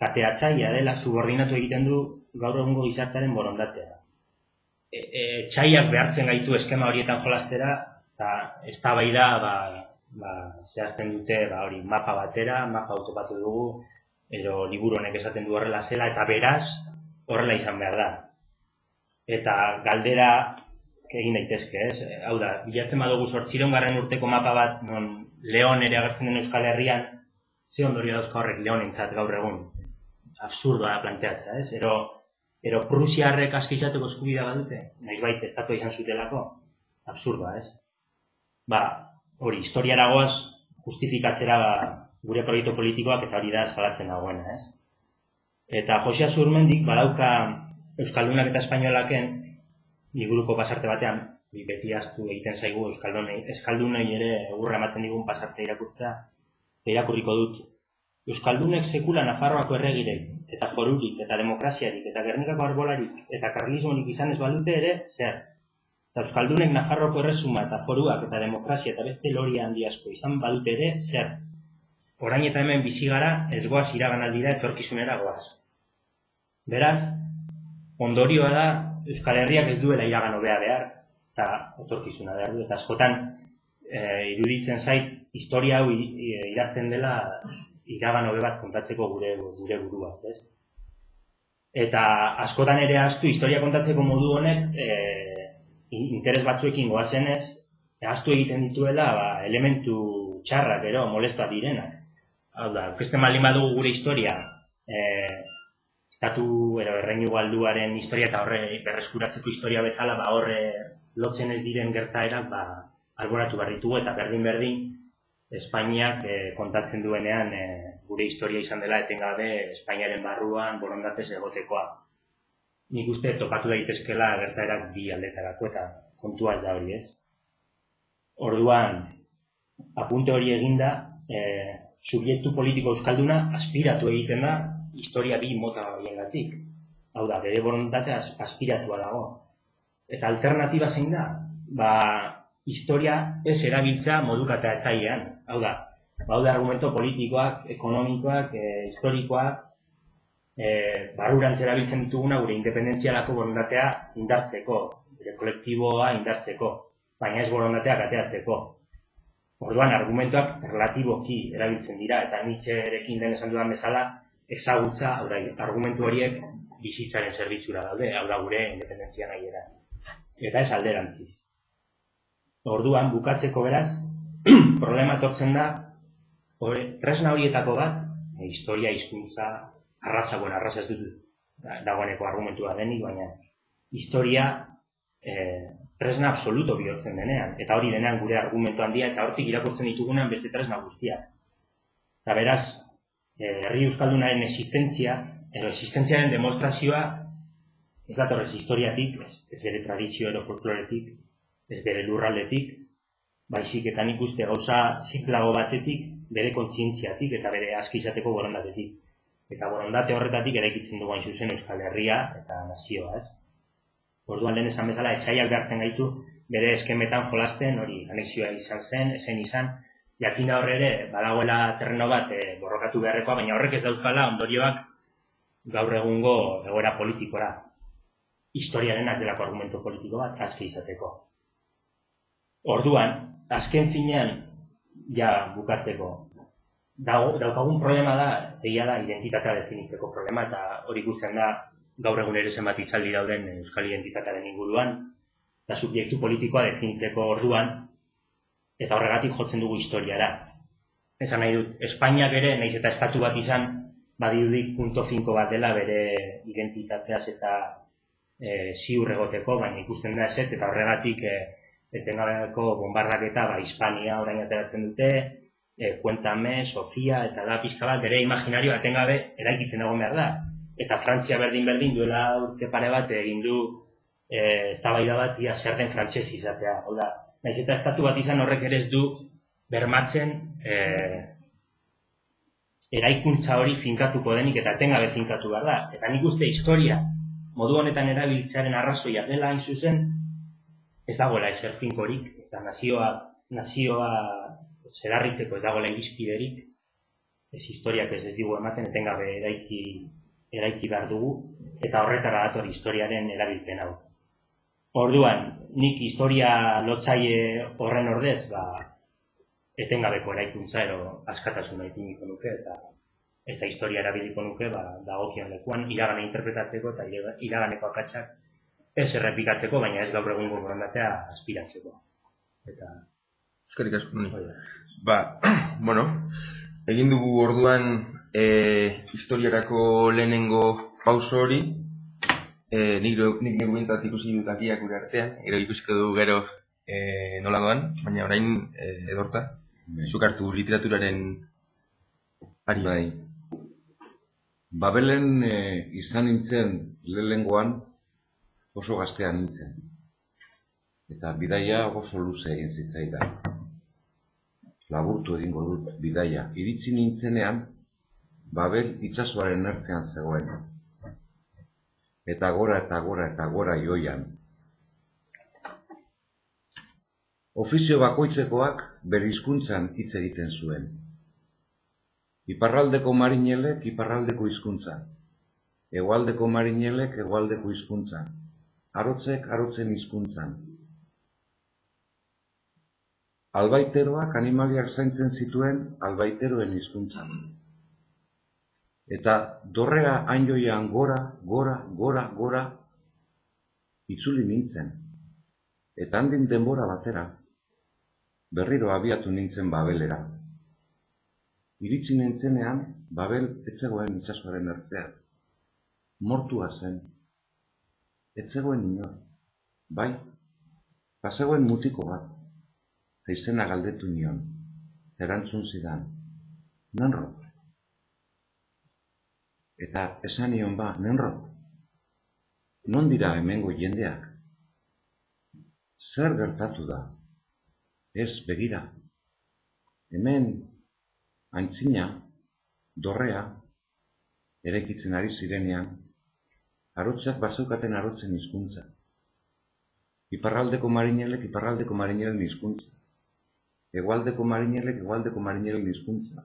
kateatzaia dela, subordinatu egiten du gaur egungo gizartaren borondatea. e, txaiak behartzen gaitu eskema horietan jolastera, eta ez da bai da, ba, ba, zehazten dute, ba, hori, mapa batera, mapa autopatu dugu, edo liburu honek esaten du horrela zela, eta beraz, horrela izan behar da. Eta galdera, egin daitezke, ez? Hau da, bilatzen badugu sortziron garren urteko mapa bat, non Leon ere agertzen den Euskal Herrian, ze ondorio dauzka horrek Leonentzat gaur egun. Absurdoa planteatza, ez? Ero, ero Prusiarrek askizateko eskubida badute, nahi baita estatua izan zutelako, absurdoa, ez? Ba, hori, historiara goaz, justifikatzera ba, gure proiektu politikoak eta hori da salatzen dagoena, ez? Eta Josia Zurmendik badauka Euskaldunak eta Espainolaken liburuko pasarte batean, beti astu egiten zaigu euskaldunei, euskaldunei ere urra ematen digun pasarte irakurtza, irakurriko dut. Euskaldunek sekula Nafarroako erregirei, eta forurik, eta demokraziarik, eta gernikako arbolarik, eta karlismonik izan ez balute ere, zer. Eta Euskaldunek Nafarroako erresuma, eta foruak, eta demokrazia, eta beste loria handi asko izan balute ere, zer. Orain eta hemen bizi gara, ez goaz iragan aldira etorkizunera goaz. Beraz, ondorioa da, Euskal Herriak ez duela iragan hobea behar, eta otorkizuna behar du, eta askotan e, iruditzen zait, historia hau idazten dela iragan hobe bat kontatzeko gure, gure buruaz, ez? Eta askotan ere astu historia kontatzeko modu honek e, interes batzuekin goazenez, astu egiten dituela ba, elementu txarrak, ero, molesta direnak. Hau da, aukesten maldin badugu gure historia, e, estatu edo erreinu galduaren historia eta horre berreskuratzeko historia bezala ba horre lotzen ez diren gertaerak ba alboratu barritu eta berdin berdin Espainiak eh, kontatzen duenean eh, gure historia izan dela etengabe Espainiaren barruan borondatez egotekoa. Nik uste topatu daitezkela gertaerak bi aldetarako eta kontua ez da hori ez. Orduan, apunte hori eginda, eh, subjektu politiko euskalduna aspiratu egiten da historia bi mota horiengatik. Hau da, bere borondatea aspiratua dago. Eta alternatiba zein da? Ba, historia ez erabiltza modukata etzailean. Hau da, ba, da argumento politikoak, ekonomikoak, e, historikoak, e, barurantz erabiltzen dituguna gure independentzialako borondatea indartzeko, gure kolektiboa indartzeko, baina ez borondatea kateatzeko. Orduan, argumentuak relatiboki erabiltzen dira, eta nitxerekin den esan dudan bezala, ezagutza, hau da, argumentu horiek bizitzaren zerbitzura daude, hau da gure independentzia nahi era. Eta ez alderantziz. Orduan, bukatzeko beraz, problema etortzen da, hori, tresna horietako bat, e, historia, hizkuntza, arraza, bueno, arraza ez dut dagoeneko argumentua denik, baina historia e, tresna absoluto bihurtzen denean, eta hori denean gure argumentu handia, eta hortik irakurtzen ditugunean beste tresna guztiak. Eta beraz, Eh, herri euskaldunaren existentzia, edo existentziaren demostrazioa, ez datorrez historiatik, ez, ez bere tradizio edo folkloretik, ez bere lurraldetik, baizik eta nik uste gauza ziklago batetik, bere kontzientziatik eta bere aski izateko borondatetik. Eta borondate horretatik eraikitzen dugu hain zuzen Euskal Herria eta nazioa, ez? Orduan lehen esan bezala, etxaiak behartzen gaitu, bere eskemetan jolasten, hori anexioa izan zen, esen izan, jakina horre ere, badagoela terreno bat e, borrokatu beharrekoa, baina horrek ez dauzkala ondorioak gaur egungo egoera politikora. Historiaren delako argumento politiko bat, azke izateko. Orduan, azken finean, ja bukatzeko, daukagun problema da, egia da, identitatea definitzeko problema, eta hori guztien da, gaur egun ere zenbat itzaldi dauden euskal identitatearen inguruan, eta subjektu politikoa definitzeko orduan, eta horregatik jotzen dugu historiara. Esan nahi dut, Espainiak ere, nahiz eta estatu bat izan, badiudik punto finko bat dela bere identitateaz eta e, ziur egoteko, baina ikusten da eset, eta horregatik e, etengabeko bombardaketa, ba, Hispania orain ateratzen dute, e, Kuentame, Sofia, eta da pizka bat, bere imaginario etengabe eraikitzen egon behar da. Eta Frantzia berdin-berdin duela urte pare bat egin du e, ez da bat, ia zer den frantxez izatea. Oda, Naiz eta estatu bat izan horrek ere ez du bermatzen e, eraikuntza hori finkatuko denik eta etengabe finkatu behar da. Eta nik uste historia modu honetan erabiltzaren arrazoia dela hain zuzen ez dagoela ezer finkorik eta nazioa, nazioa zedarritzeko ez dagoela irizpiderik ez historiak ez ez digu ematen etengabe eraiki, eraiki behar dugu eta horretara dator historiaren erabilpen hau. Orduan, nik historia lotzaile horren ordez, ba, etengabeko eraikuntza ero askatasuna ipiniko nuke eta eta historia erabiliko nuke ba dagokion lekuan iragana interpretatzeko eta iraganeko akatsak ez errepikatzeko baina ez gaur egungo borondatea aspiratzeko eta
eskerrik asko ba bueno egin dugu orduan e, historiarako lehenengo pauso hori. Eh nik nik nik ikusi dut akiak gure artean. Gero ikusiko du gero e, nola doan. Baina orain e, edorta. Bai. zuk hartu literaturaren ari
bai. Babelen e, izan nintzen lehengoan oso gaztean nintzen. Eta bidaia oso luze egin zitzaidan. Laburtu egingo dut bidaia. Iritsi nintzenean, Babel itsasoaren ertzean zegoen. Eta gora eta gora eta gora joian. Ofizio bakoitzekoak berizkuntzan hitz egiten zuen. Iparraldeko marinelek iparraldeko hizkuntza. Hegoaldeko marinelek hegoaldeko hizkuntza. Arotzek arotzen hizkuntzan. Albaiteroak animaliak zaintzen zituen albaiteroen hizkuntzan. Eta dorrea ainjoian gora, gora, gora, gora, itzuli nintzen. Eta handin denbora batera, berriro abiatu nintzen babelera. Iritsi nintzenean, Babel etzegoen itsasoaren ertzean. Mortua zen. Etzegoen inor. Bai, pasegoen mutiko bat. Zaizena galdetu nion. Erantzun zidan. Nenro. Eta esan nion ba, nenro. Non dira hemengo jendeak? Zer gertatu da? Ez begira. Hemen Antzina, dorrea, erekitzen ari zirenean, arotzak bazeukaten arotzen hizkuntza. Iparraldeko marinelek iparraldeko marinelen hizkuntza. Egualdeko marinelek egualdeko marinelen hizkuntza.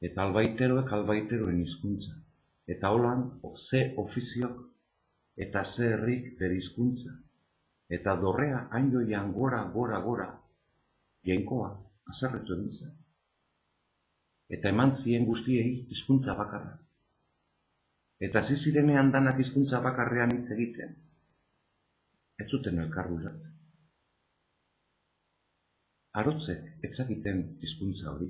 Eta albaiteroek albaiteroen hizkuntza. Eta holan, ze ofiziok eta ze herrik bere hizkuntza. Eta dorrea hain gora, gora, gora, jainkoa, azerretu egin eta eman zien guztiei hizkuntza bakarra. Eta hasi zirenean danak hizkuntza bakarrean hitz egiten. Ez zuten elkarru iratzen. Arotzek etzakiten hizkuntza hori.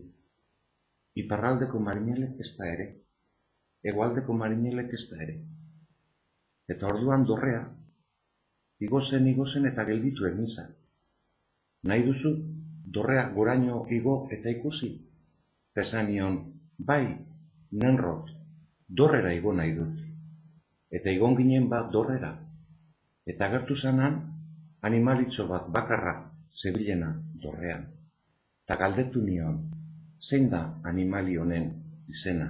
Iparraldeko marinelek ez da ere. Egoaldeko marinelek ez da ere. Eta orduan dorrea, igozen, igozen eta gelditu zen. Nahi duzu, dorrea goraino igo eta ikusi, Pesanion, bai, nenrot, dorrera igo nahi dut. Eta igon ginen bat dorrera. Eta gertu zanan, animalitzo bat bakarra zebilena dorrean. Ta galdetu nion, zein da animali honen izena.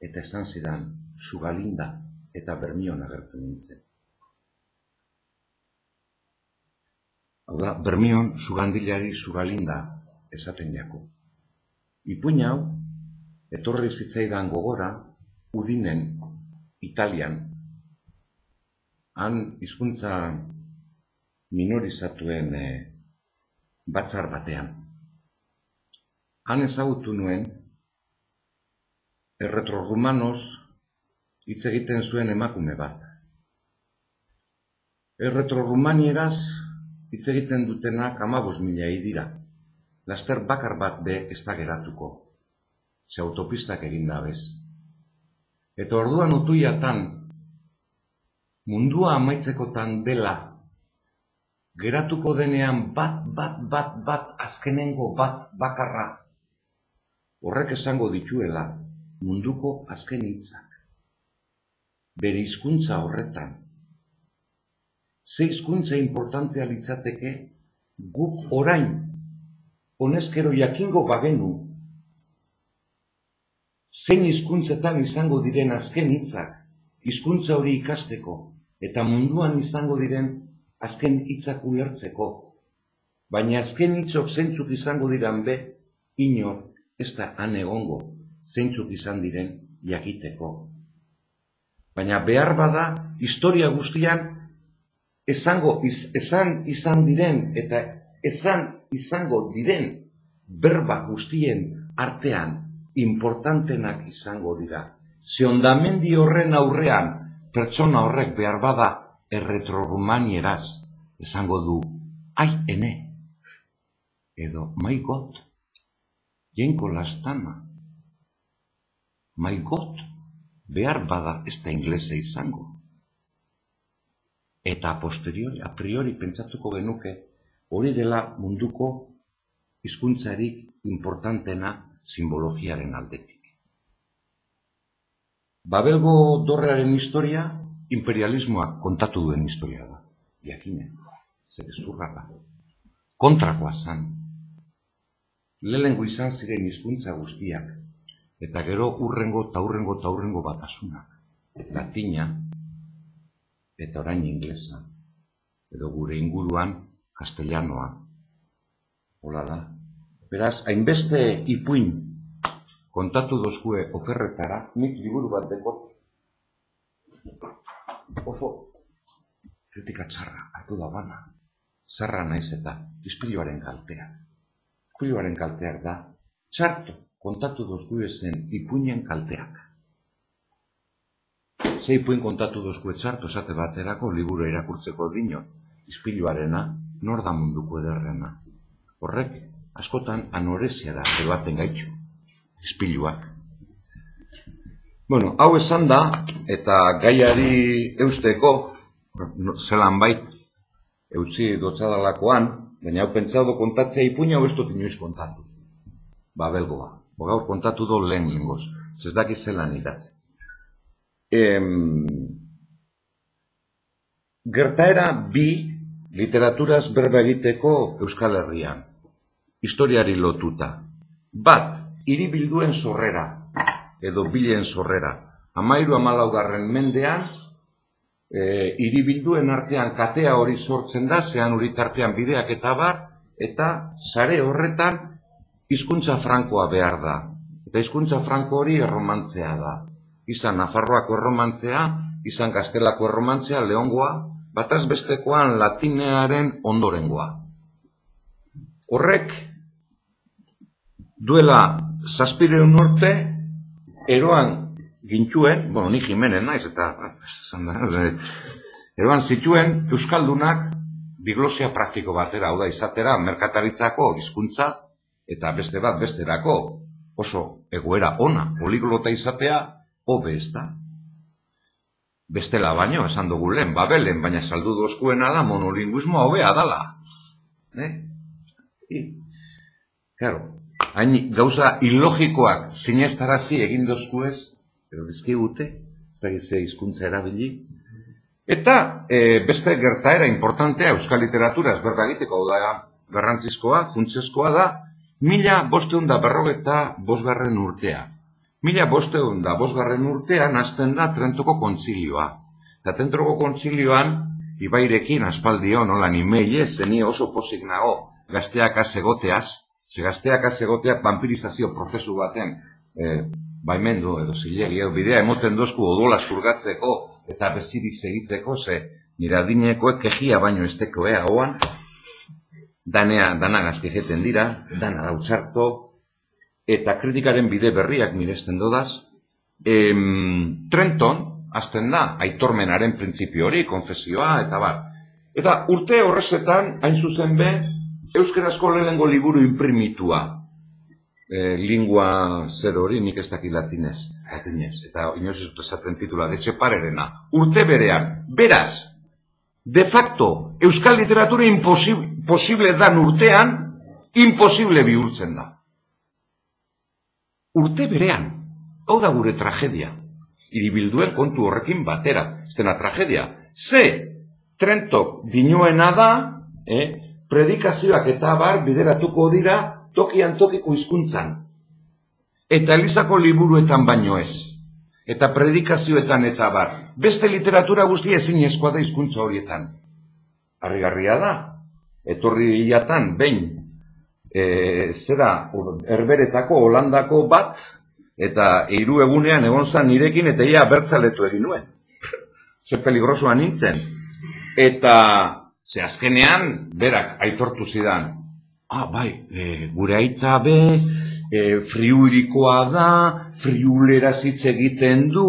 Eta esan zidan, sugalinda eta bermion agertu nintzen. Hau da, bermion sugandilari sugalinda esaten jako. Ipuin hau, etorri zitzaidan gogora, udinen, italian, han hizkuntza minorizatuen e, batzar batean. Han ezagutu nuen, erretrorumanos hitz egiten zuen emakume bat. Erretrorumanieraz hitz egiten dutenak amabos mila dira laster bakar bat be ez da geratuko. Ze autopistak egin dabez. Eta orduan utuiatan, mundua amaitzekotan dela, geratuko denean bat, bat, bat, bat, azkenengo bat bakarra, horrek esango dituela munduko azken hitzak. Bere hizkuntza horretan. Ze hizkuntza importantea litzateke guk orain honezkero jakingo bagenu, zein hizkuntzetan izango diren azken hitzak, hizkuntza hori ikasteko, eta munduan izango diren azken hitzak ulertzeko, baina azken hitzok zeintzuk izango diran be, inor ez da han egongo, zeintzuk izan diren jakiteko. Baina behar bada, historia guztian, esango iz- esan izan diren eta esan izango diren berba guztien artean importantenak izango dira. Ze horren aurrean pertsona horrek behar bada erretrorumanieraz esango du, ai, ene, edo, my God, jenko lastana, my God, behar bada ez da inglese izango. Eta a posteriori, a priori pentsatuko genuke, hori dela munduko hizkuntzarik importantena simbologiaren aldetik. Babelgo dorrearen historia, imperialismoak kontatu duen historia da. Jakine, zer ezurra da. Kontrakoa zan. Lehengo izan ziren hizkuntza guztiak, eta gero urrengo eta urrengo eta urrengo batasunak. Latina, eta orain inglesa, edo gure inguruan castellanoa. Hola da. Beraz, hainbeste ipuin kontatu dozkue okerretara, nik liburu bat dekot, oso kritika txarra, hartu da bana. Zarra naiz eta ispiluaren kalteak. Ispiluaren kalteak da, txarto kontatu dozkue zen ipuinen kalteak. Ze ipuin kontatu dozkue txarto esate baterako liburu irakurtzeko dino, ispiluarena, nor da munduko ederrena. Horrek, askotan anoresia da, ebaten gaitxu, ispiluak. Bueno, hau esan da, eta gaiari eusteko, zelan bait, eutzi dotzadalakoan, baina hau pentsado kontatzea ipuina hau inoiz kontatu. Babelgoa. Bo gaur kontatu do lehen lingoz. Ez daki zelan idatzi. Em, gertaera bi literaturaz berba egiteko Euskal Herrian. Historiari lotuta. Bat, hiribilduen sorrera, edo bilen sorrera. Amairu amalaugarren mendean, e, hiribilduen artean katea hori sortzen da, zean hori tartean bideak eta bar, eta sare horretan hizkuntza frankoa behar da. Eta hizkuntza franko hori erromantzea da. Izan Nafarroako erromantzea, izan Gaztelako erromantzea, Leongoa, bataz bestekoan latinearen ondorengoa. Horrek, duela zazpireun urte, eroan gintuen, bueno, ni Jimenen naiz, eta, esan da, eroan zituen Euskaldunak diglosia praktiko batera, hau da izatera, merkataritzako hizkuntza eta beste bat besterako oso egoera ona, poliglota izatea, hobe ez da. Bestela baino, esan dugu lehen, babelen, baina saldu dozkuena da monolinguismoa hobea dala. Eh? I, claro, hain gauza ilogikoak sinestarazi egin dozkuez, edo dizkigute, ez da gizea hizkuntza erabili, Eta e, beste gertaera importantea euskal literaturaz berba egiteko hau da garrantzizkoa, funtsezkoa da, mila bosteun da berrogeta bosgarren urtea. Mila bosteun da bosgarren urtean hasten da Trentoko kontzilioa. Eta Trentoko kontzilioan, ibairekin aspaldion, holan imeile, zeni oso posik nago gazteak azegoteaz, ze gazteak vampirizazio prozesu baten e, baimendu edo zilegi, edo bidea emoten dozku odola zurgatzeko eta bezirik segitzeko, ze niradinekoek kejia baino esteko ea oan, danea, dana gazkejeten dira, dana dautzarto, eta kritikaren bide berriak miresten dodaz, em, Trenton, azten da, aitormenaren printzipio hori, konfesioa, eta bar. Eta urte horrezetan, hain zuzen be, Euskarazko lehenengo liburu imprimitua, e, lingua zer hori, nik ez dakit latinez, latinez, eta inoiz ez dut esaten titula, de separerena, urte berean, beraz, de facto, euskal literatura imposible, posible dan urtean, imposible bihurtzen da. Urte berean, hau da gure tragedia, iribilduen kontu horrekin batera, ez dena tragedia, ze, Trentok dinoena da, eh, predikazioak eta bar bideratuko dira tokian tokiko hizkuntzan. Eta Elizako liburuetan baino ez. Eta predikazioetan eta bar. Beste literatura guztia ezinezkoa da hizkuntza horietan. Harrigarria da. Etorri hilatan, behin, e, zera, herberetako, holandako bat, eta hiru egunean egon zan nirekin, eta ia bertzaletu egin nuen. Zer peligrosoa nintzen. Eta, ze azkenean, berak aitortu zidan, ah, bai, e, gure aita be, e, friurikoa da, friulera hitz egiten du,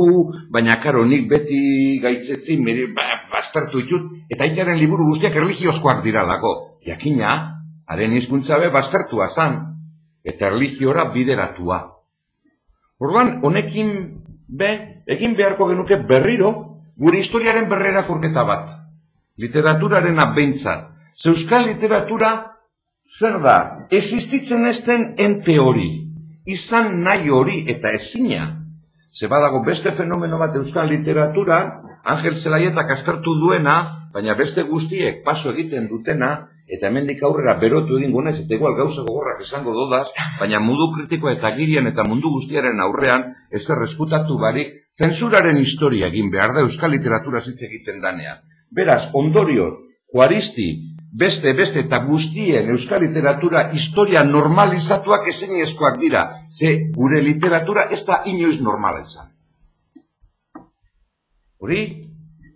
baina karo nik beti gaitzetzi, mere, ba, bastartu ditut, eta aitaren liburu guztiak erligiozkoak dira dago. Jakina, haren hizkuntza be bastartua zan, eta erligiora bideratua. Orduan, honekin be, egin beharko genuke berriro, gure historiaren berrera kurketa bat. Literaturaren abeintzat. Zeuskal literatura zer da? Existitzen esten ente hori. Izan nahi hori eta ezina. Ze badago beste fenomeno bat euskal literatura, Angel Zelaietak askartu duena, baina beste guztiek paso egiten dutena, eta hemendik aurrera berotu egin gunez, eta igual gauza gogorrak esango dodaz, baina mundu kritikoa eta girian eta mundu guztiaren aurrean, ezer resputatu barik, zensuraren historia egin behar da euskal literatura zitze egiten danean. Beraz, ondorioz, juaristi, beste, beste eta guztien euskal literatura historia normalizatuak esenezkoak dira, ze gure literatura ez da inoiz normala izan. Hori,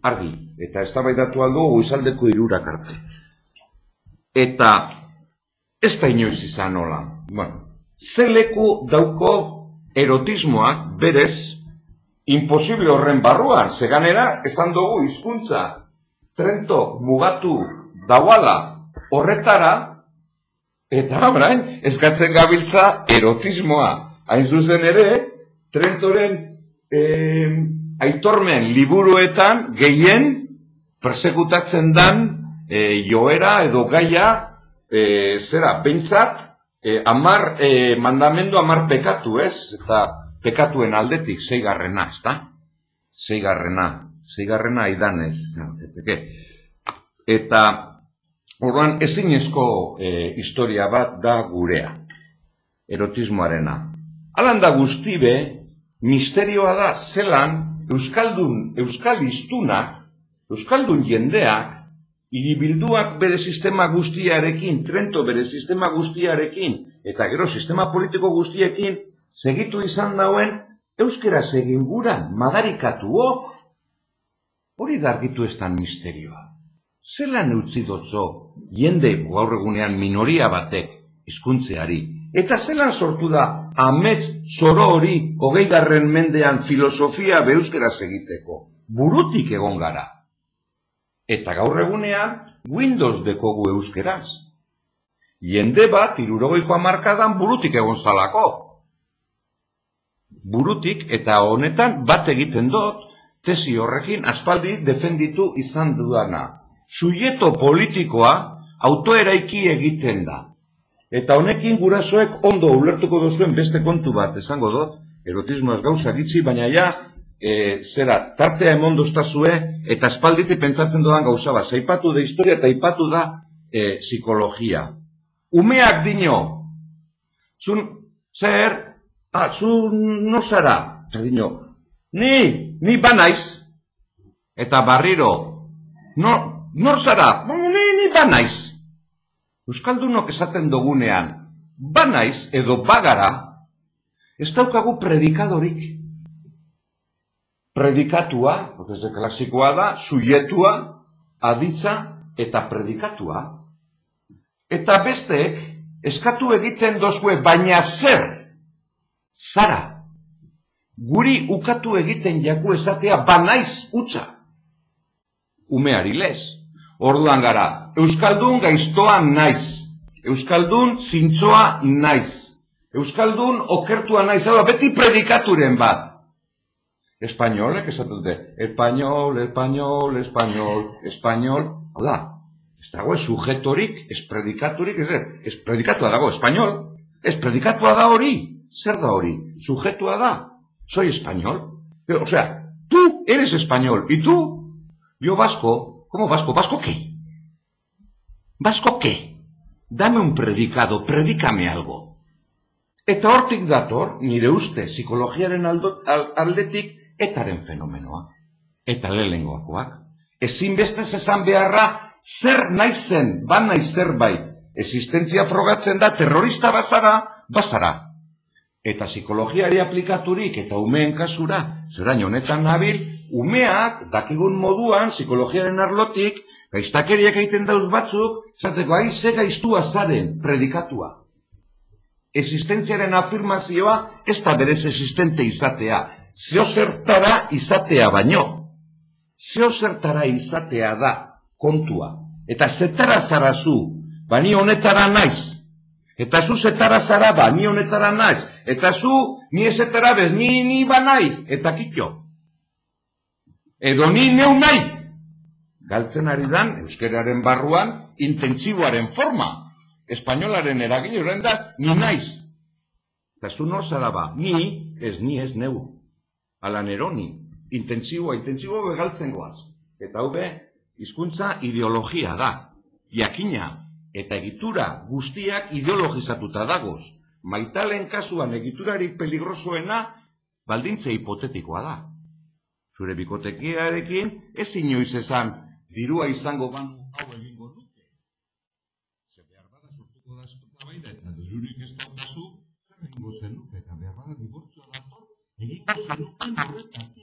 argi, eta ez da baidatu aldo goizaldeko irurak arte. Eta ez da inoiz izan hola. Bueno, ze leku dauko erotismoak berez imposible horren barruan, zeganera esan dugu hizkuntza Trento mugatu dauala horretara, eta abrain, eskatzen gabiltza erotismoa. Hain zuzen ere, Trentoren eh, aitormen liburuetan gehien persekutatzen dan e, joera edo gaia e, zera, bentsat e, amar e, mandamendu amar pekatu ez eta pekatuen aldetik zeigarrena, ez da? Zeigarrena, zeigarrena aidan ez, eta orduan ezinezko e, historia bat da gurea, erotismoarena. Alan da guztibe, misterioa da zelan Euskaldun, Euskalistunak, Euskaldun jendeak, iribilduak bere sistema guztiarekin, Trento bere sistema guztiarekin, eta gero sistema politiko guztiekin, segitu izan dauen, euskera segin guran, madarikatuok, hori dargitu ez misterioa. Zelan utzi dotzo, jende gaur egunean minoria batek, hizkuntzeari eta zelan sortu da, amets zoro hori, hogeigarren mendean filosofia beuzkera segiteko, burutik egon gara. Eta gaur egunean, Windows dekogu euskeraz. Jende bat, irurogoikoa markadan, burutik egon zalako. Burutik, eta honetan, bat egiten dut, tesi horrekin, aspaldi defenditu izan dudana. Suieto politikoa, autoeraiki egiten da. Eta honekin gurasoek ondo ulertuko duzuen beste kontu bat, esango dut, erotismoaz gauza gitzi, baina ja, e, zera, tartea emon doztazue, eta espalditi pentsatzen doan gauza bat, zaipatu da historia eta ipatu da e, psikologia. Umeak dino, zun, zer, ah, zun, no zara, dino, ni, ni banaiz, eta barriro, no, nor zara, ni, ni banaiz. Euskaldunok esaten dugunean, banaiz edo bagara, ez daukagu predikadorik. Predikatua, ez klasikoa da, suietua, aditza eta predikatua. Eta besteek, eskatu egiten dozue, baina zer, zara, guri ukatu egiten jaku esatea, banaiz utza, umeari lez. Orduan gara, Euskaldun gaiztoan naiz, Euskaldun zintzoa naiz, Euskaldun okertua naiz, beti predikaturen bat, espainolek esaten dute, espainol, espainol, espainol, espainol, hau da, ez dago ez sujetorik, ez predikaturik, ez, ez predikatua dago, espainol, ez predikatua da hori, zer da hori, sujetua da, soy espainol, o sea, tú eres español, y tú, yo vasco, ¿cómo vasco? ¿Vasco qué? ¿Vasco qué? Dame un predicado, predícame algo. Eta hortik dator, nire uste, psikologiaren aldetik, etaren fenomenoa. Eta lehengoakoak. Ezin beste esan beharra, zer naizen, ban naiz zerbait, existentzia frogatzen da, terrorista bazara, bazara. Eta psikologiari aplikaturik eta umeen kasura, zeraino honetan nabil, umeak, dakigun moduan, psikologiaren arlotik, Gaiztakeriak egiten dauz batzuk, zateko ai ze gaiztua zaren predikatua. Existentziaren afirmazioa ez da berez existente izatea, zeo zertara izatea baino. Zeo zertara izatea da kontua. Eta zetara zara zu, bani honetara naiz. Eta zu zetara zara ba, ni honetara naiz. Eta zu, ni ezetara bez, ni ni ba nahi, eta kitxo. Edo ni neu nahi. Galtzen ari dan, euskeraren barruan, intentsiboaren forma. Espainolaren eragin horren da, ni naiz. Eta zu nor zara ba, ni, ez ni ez neu. Ala neroni, intentsiboa, intentsiboa begaltzen goaz. Eta hau be, hizkuntza ideologia da. Jakina, eta egitura guztiak ideologizatuta dagoz. Maitalen kasuan egiturari peligrosoena baldintze hipotetikoa da. Zure bikotekiarekin ez inoiz esan dirua izango banu hau egingo dute. Ze behar bada sortuko da eztabaida eta dirurik ez daukazu, zer egingo zenuke eta behar bada dibortzioa dator, egingo zenuten horretatik.